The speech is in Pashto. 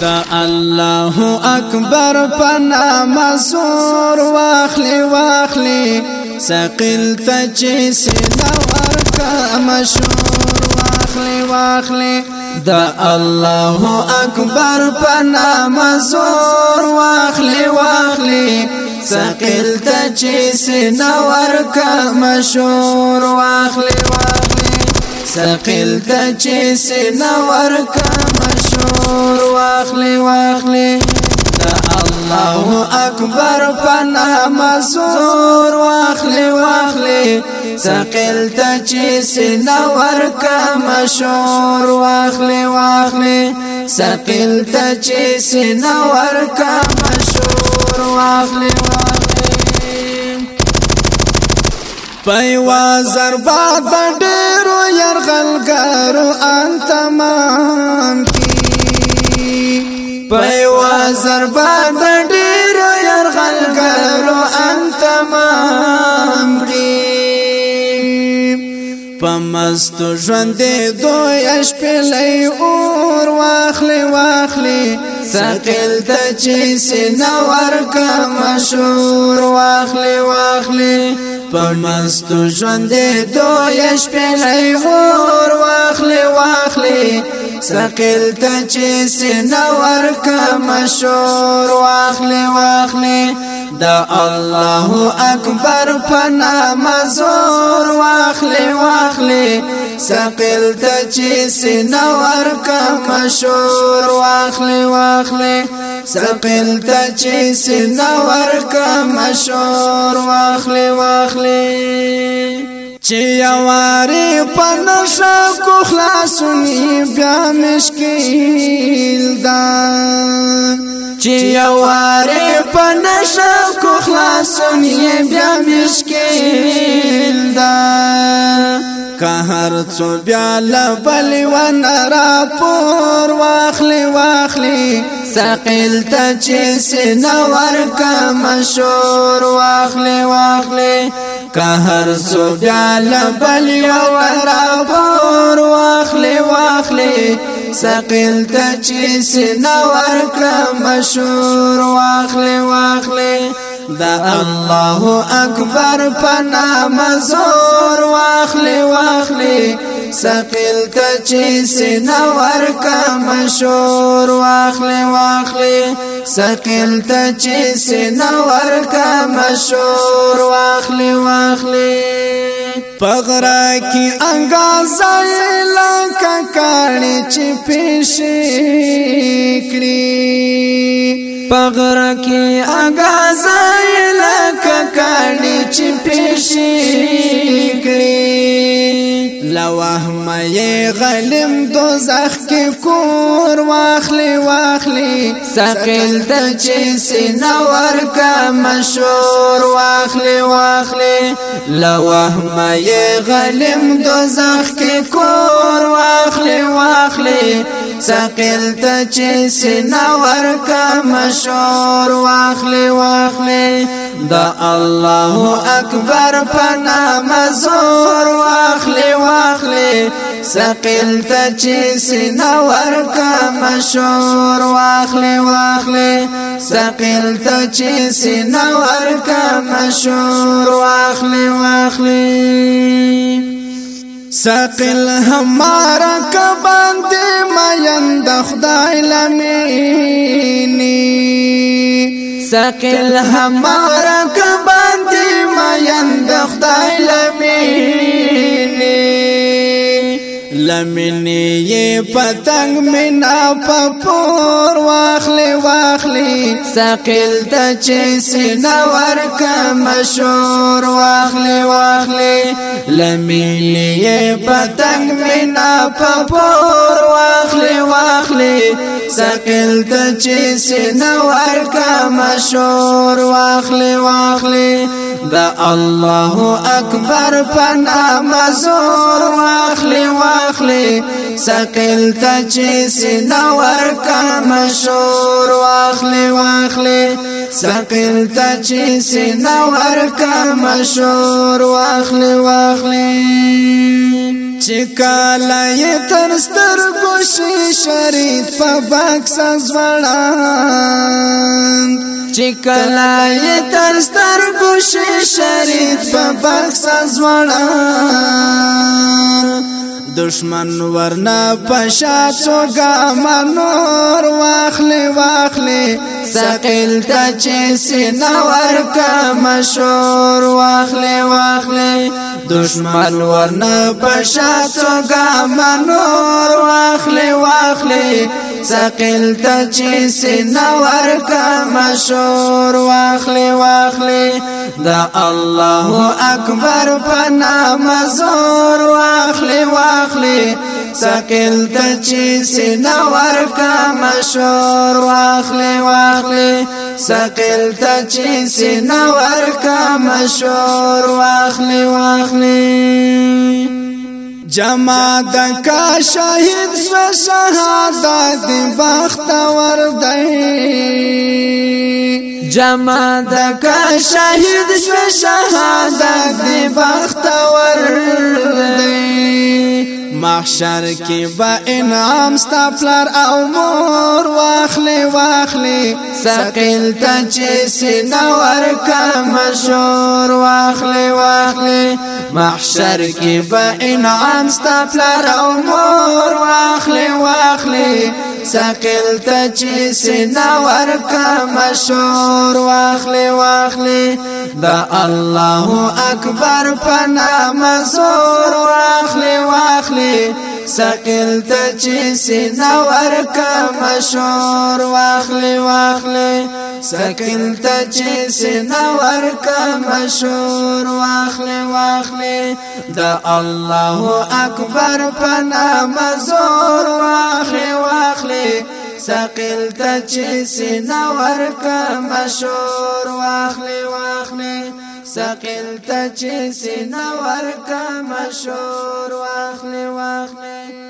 دا الله اکبر پنا مسور واخلی واخلی سقیل ته چې سینا ورکا مشور واخلی واخلی دا الله اکبر پنا مسور واخلی واخلی سقیل ته چې سینا ورکا مشور واخلی واخلی ثقل ته چې سینه ورکا مشور واخلي واخلي الله اکبر پنا مزور واخلي واخلي ثقل ته چې سینه ورکا مشور واخلي واخلي ثقل ته چې سینه ورکا مشور واخلي واخلي پیوا زرباد بډیرو يرغلګرو انتمان کی پیوا زرباد بډیرو يرغلګرو انتمان کی پمست ژوندې دوی شپلې اور واخلې واخلې سقل ته چې سينور کا مشو په مستو ژوند دوی شپلې اور واخلې واخلې سقیل ته چې سینا ورکا مشور واخلې واخلې دا الله اکبر فنا مزور واخلې واخلې سقیل ته چې سینا ورکا مشور واخلې واخلې سقل ته چې سینا ورکا مشور واخلي واخلي چې یوارې پنشا کو خلاصونی بیا مشکل ده چې یوارې پنشا کو خلاصونی بیا مشکل دا که هر څو بیا لبل و نرا پو مستقل ته چې سنور کا مشور واخلې واخلې که هر سو بیا لبل یو را پور واخلې واخلې سقل ته چې سنور کا مشور واخلې واخلې دا الله اکبر پنا مزور واخلې واخلې سقیل ته چې سینا ورکا مشور واخلی واخلی سقیل ته چې سینا ورکا مشور واخلی واخلی پغرا کی انګازا لکه کانی چې پیشې کړی پغرا کی انګازا لکه کانی چې پیشې لوهمه غلم دوزخ کې کور واخلي واخلي سقیل د چې سینا ورکا مشور واخلي واخلي لوهمه غلم دوزخ کې کور واخلي واخلي سقیل ته چې سینا ورکا مشور واخلی واخلی د الله اکبر پنا مزور واخلی واخلی سقیل ته چې سینا ورکا مشور واخلی واخلی سقیل ته چې سینا ورکا مشور واخلی واخلی ساقل همارا کبان دے میند خدای لمینی ساقل همارا کبان دے میند خدای لمینی لمنی پتنگ منا پپور واخلی واخلی ساقل تا چی سینا ورکا مشور واخلی واخلی لمنی پتنگ منا پپور واخلی واخلی ساقل تا چی سینا ورکا مشور واخلی واخلی دا الله اکبر پنا مزور واخلی واخلی واخلي سقيل تجي سنا ورکا مشور واخلي واخلي سقیل تا چې سینا ورکا مشور واخلی واخلی چکالا یې ترستر ګوشي شریف په باکس ځوړان چکالا یې ترستر ګوشي شریف په باکس ځوړان دشمن ورنا پشا څوګه منور واخلې واخلې سقیل ته چې سینا ورکا مشور واخلې واخلې دشمن ورنه پشا څنګه منور واخلې واخلې ثقل ته چې سینا ورکا مشور واخلې واخلې دا الله اکبر په نام زور واخلې واخلې ثقل ته چې سینا ورکا مشور واخلې واخلې ثقل ته چې سینا ورکا مشور واخلې واخلې جما د کا شهید سو شهادت بخت ور دی جما د کا شهید سو شهادت بخت ور دی محشر کې با انعام ستا پلار او مور واخلې واخلې ثقيل ته چې سینا ورکا مشور واخلې واخلې محشر کې با انعام ستا پلار او مور واخلې واخلې ثقيل ته چې سینا ورکا مشور زور واخلی واخلی دا الله اکبر پنا مزور واخلی واخلی سقیل ته چې سینا ورکا مشور واخلی واخلی سقیل ته چې سینا ورکا مشور واخلی واخلی دا الله اکبر پنا مزور واخلی واخلی سقيل ته چې سینا ورکا مشور واخلي واخلی سقیل ته چې سینا ورکا مشور واخلی واخلی